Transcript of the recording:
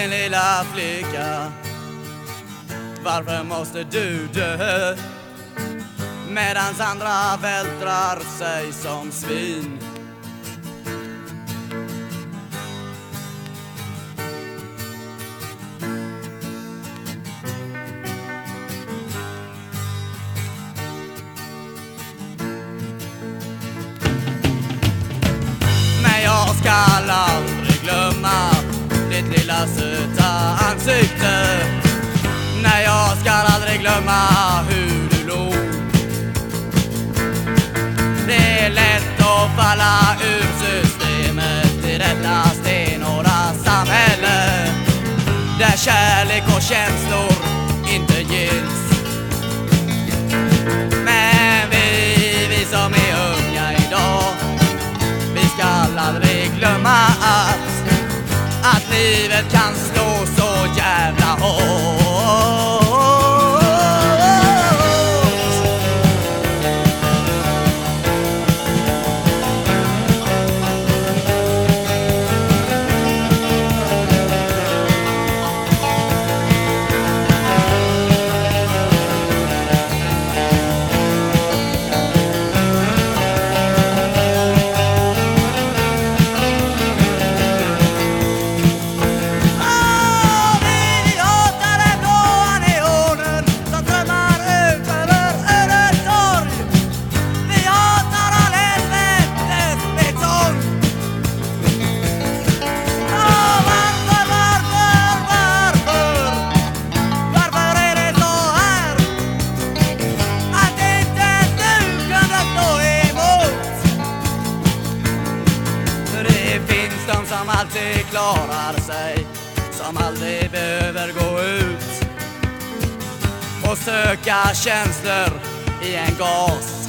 min lilla flicka Varför måste du dö? Medans andra vältrar sig som svin ska aldrig glömma hur du låg Det är lätt att falla ur systemet i detta stenhårda samhälle Där kärlek och känslor inte gills. Men vi, vi som är unga idag vi ska aldrig glömma att Att livet kan de som alltid klarar sig Som aldrig behöver gå ut Och söka känslor i en gas.